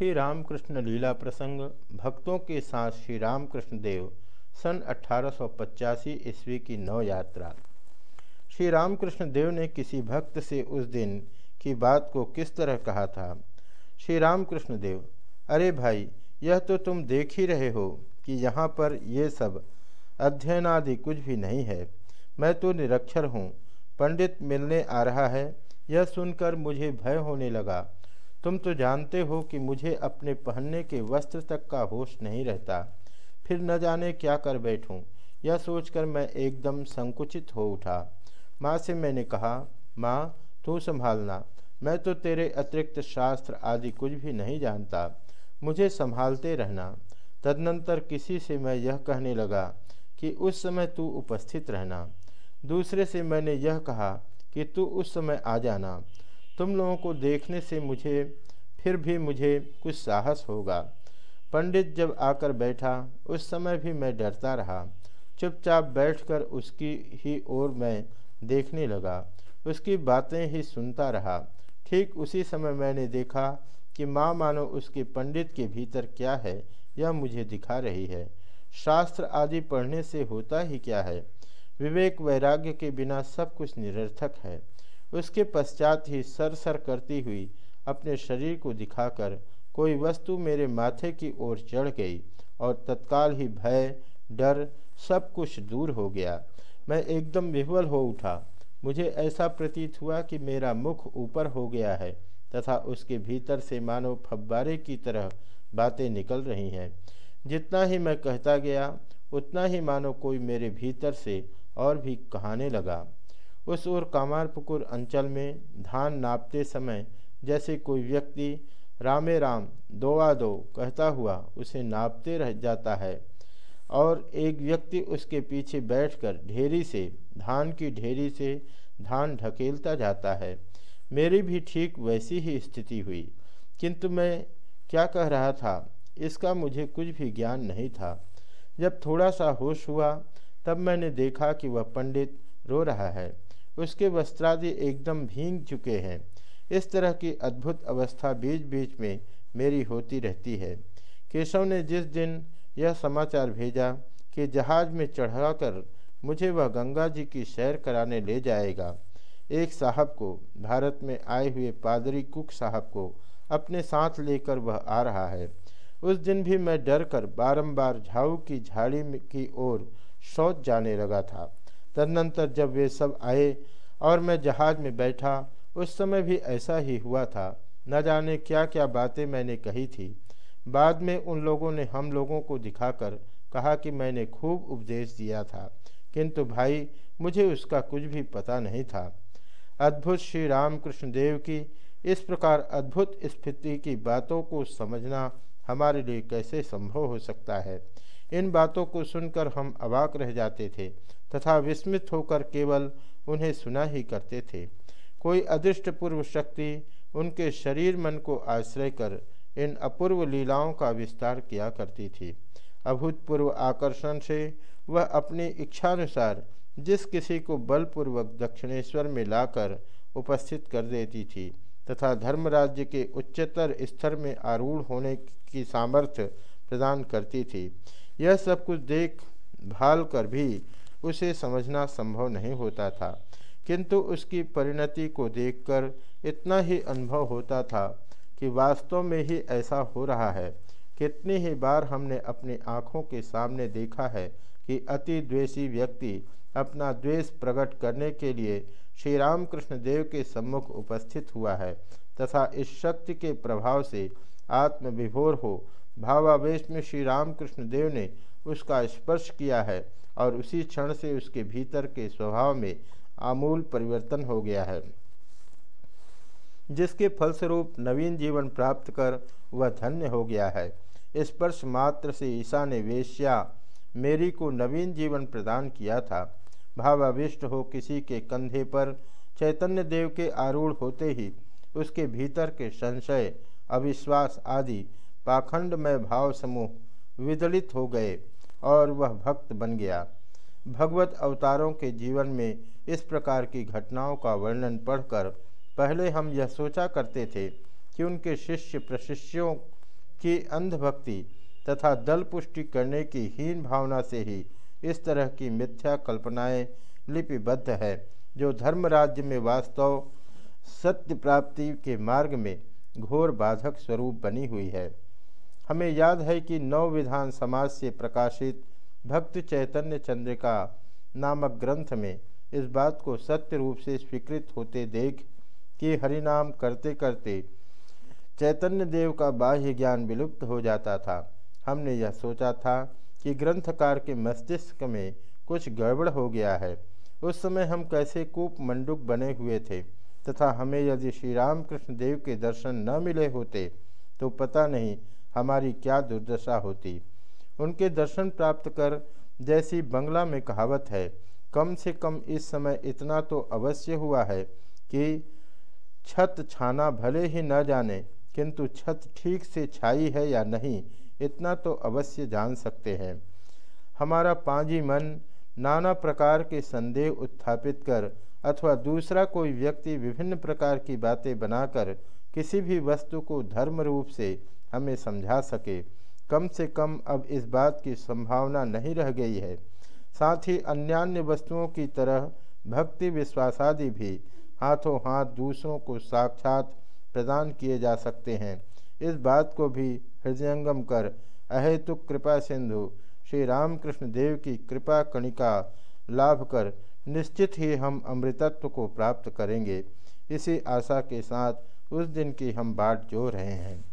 श्री रामकृष्ण लीला प्रसंग, भक्तों के साथ श्री रामकृष्ण देव, सन अठारह ईस्वी की नौ यात्रा। श्री रामकृष्ण देव ने किसी भक्त से उस दिन की बात को किस तरह कहा था? श्री रामकृष्ण देव, अरे भाई, यह तो तुम देख ही रहे हो कि यहाँ पर ये सब अध्ययन आदि कुछ भी नहीं है। मैं तो निरक्षर हूँ। पंडित मिलने आ रहा है। यह सुनकर मुझे भय होने लगा। तुम तो जानते हो कि मुझे अपने पहनने के वस्त्र तक का होश नहीं रहता। फिर न जाने क्या कर बैठूं। यह सोचकर मैं एकदम संकुचित हो उठा। माँ से मैंने कहा, माँ, तू संभालना। मैं तो तेरे अतिरिक्त शास्त्र आदि कुछ भी नहीं जानता। मुझे संभालते रहना। तदनंतर किसी से मैं यह कहने लगा कि उस समय तू उपस्थित रहना। दूसरे से मैंने यह कहा कि तू उस समय आ जाना। तुम लोगों को देखने से मुझे, फिर भी मुझे कुछ साहस होगा। पंडित जब आकर बैठा, उस समय भी मैं डरता रहा। चुपचाप बैठकर उसकी ही ओर मैं देखने लगा। उसकी बातें ही सुनता रहा। ठीक उसी समय मैंने देखा कि माँ मानो उसके पंडित के भीतर क्या है, यह मुझे दिखा रही है। शास्त्र आदि पढ़ने से होता ही क्या है? विवेक वैराग्य के बिना सब कुछ निरर्थक है। उसके पश्चात ही सर सर करती हुई अपने शरीर को दिखाकर कोई वस्तु मेरे माथे की ओर चढ़ गई और तत्काल ही भय, डर सब कुछ दूर हो गया। मैं एकदम विह्वल हो उठा। मुझे ऐसा प्रतीत हुआ कि मेरा मुख ऊपर हो गया है तथा उसके भीतर से मानो फब्बारे की तरह बातें निकल रही हैं। जितना ही मैं कहता गया, उतना ही मानो कोई मेरे भीतर से और भी कहाने लगा। उस ओर कामारपुकुर अंचल में धान नापते समय जैसे कोई व्यक्ति, रामे राम दो आ दो कहता हुआ उसे नापते रह जाता है। और एक व्यक्ति उसके पीछे बैठकर ढेरी से, धान की ढेरी से धान ढकेलता जाता है। मेरी भी ठीक वैसी ही स्थिति हुई। किंतु मैं क्या कह रहा था, इसका मुझे कुछ भी ज्ञान नहीं था। जब थोड़ा सा होश हुआ, तब मैंने देखा कि वह पंडित रो रहा है। उसके वस्त्रादि एकदम भींग चुके हैं। इस तरह की अद्भुत अवस्था बीच बीच में मेरी होती रहती है। केशव ने जिस दिन यह समाचार भेजा कि जहाज़ में चढ़ाकर मुझे वह गंगा जी की सैर कराने ले जाएगा, एक साहब को, भारत में आए हुए पादरी कुक साहब को अपने साथ लेकर वह आ रहा है। उस दिन भी मैं डर कर बारम्बार झाऊ की झाड़ी की ओर शौच जाने लगा था। तदनंतर जब वे सब आए और मैं जहाज़ में बैठा, उस समय भी ऐसा ही हुआ था। न जाने क्या क्या बातें मैंने कही थी। बाद में उन लोगों ने हम लोगों को दिखाकर कहा कि मैंने खूब उपदेश दिया था। किंतु भाई, मुझे उसका कुछ भी पता नहीं था। अद्भुत श्री रामकृष्ण देव की इस प्रकार अद्भुत स्थिति की बातों को समझना हमारे लिए कैसे संभव हो सकता है? इन बातों को सुनकर हम अवाक रह जाते थे तथा विस्मित होकर केवल उन्हें सुना ही करते थे। कोई अदृष्ट पूर्व शक्ति उनके शरीर मन को आश्रय कर इन अपूर्व लीलाओं का विस्तार किया करती थी। अभूतपूर्व आकर्षण से वह अपनी इच्छानुसार जिस किसी को बलपूर्वक दक्षिणेश्वर में लाकर उपस्थित कर देती थी तथा धर्मराज्य के उच्चतर स्तर में आरूढ़ होने की सामर्थ्य प्रदान करती थी यह सब कुछ देख भाल कर भी उसे समझना संभव नहीं होता था। किंतु उसकी परिणति को देखकर इतना ही अनुभव होता था कि वास्तव में ही ऐसा हो रहा है। कितनी ही बार हमने अपनी आँखों के सामने देखा है कि अति द्वेषी व्यक्ति अपना द्वेष प्रकट करने के लिए श्री रामकृष्ण देव के सम्मुख उपस्थित हुआ है तथा इस शक्ति के प्रभाव से आत्मविभोर हो भावावेश में श्री रामकृष्ण देव ने उसका स्पर्श किया है और उसी क्षण से उसके भीतर के स्वभाव में आमूल परिवर्तन हो गया है। जिसके फलस्वरूप नवीन जीवन प्राप्त कर वह धन्य हो गया है। स्पर्श मात्र से ईसा ने वेश्या मेरी को नवीन जीवन प्रदान किया था। भावाविष्ट हो किसी के कंधे पर चैतन्य देव के आरूढ़ होते ही उसके भीतर के संशय, अविश्वास आदि पाखंडमय भाव समूह विदलित हो गए और वह भक्त बन गया। भगवत अवतारों के जीवन में इस प्रकार की घटनाओं का वर्णन पढ़कर पहले हम यह सोचा करते थे कि उनके शिष्य प्रशिष्यों की अंधभक्ति तथा दल पुष्टि करने की हीन भावना से ही इस तरह की मिथ्या कल्पनाएँ लिपिबद्ध है, जो धर्म राज्य में वास्तव सत्य प्राप्ति के मार्ग में घोर बाधक स्वरूप बनी हुई है। हमें याद है कि नव विधान समाज से प्रकाशित भक्त चैतन्य चंद्रिका नामक ग्रंथ में इस बात को सत्य रूप से स्वीकृत होते देख कि हरिनाम करते करते चैतन्य देव का बाह्य ज्ञान विलुप्त हो जाता था। हमने यह सोचा था कि ग्रंथकार के मस्तिष्क में कुछ गड़बड़ हो गया है। उस समय हम कैसे कूप मंडुक बने हुए थे तथा हमें यदि श्री रामकृष्ण देव के दर्शन न मिले होते तो पता नहीं हमारी क्या दुर्दशा होती। उनके दर्शन प्राप्त कर जैसी बंगला में कहावत है, कम से कम इस समय इतना तो अवश्य हुआ है कि छत छाना भले ही न जाने, किंतु छत ठीक से छाई है या नहीं, इतना तो अवश्य जान सकते हैं। हमारा पांजी मन नाना प्रकार के संदेह उत्थापित कर अथवा दूसरा कोई व्यक्ति विभिन्न प्रकार की बातें बनाकर किसी भी वस्तु को धर्म रूप से हमें समझा सके। कम से कम अब इस बात की संभावना नहीं रह गई है। साथ ही अन्यान्य वस्तुओं की तरह भक्ति, विश्वासादि भी हाथों हाथ दूसरों को साक्षात प्रदान किए जा सकते हैं। इस बात को भी हृदयंगम कर अहेतुक कृपा सिंधु श्री रामकृष्ण देव की कृपा कणिका लाभ कर निश्चित ही हम अमृतत्व को प्राप्त करेंगे। इसी आशा के साथ उस दिन की हम बाट जो रहे हैं।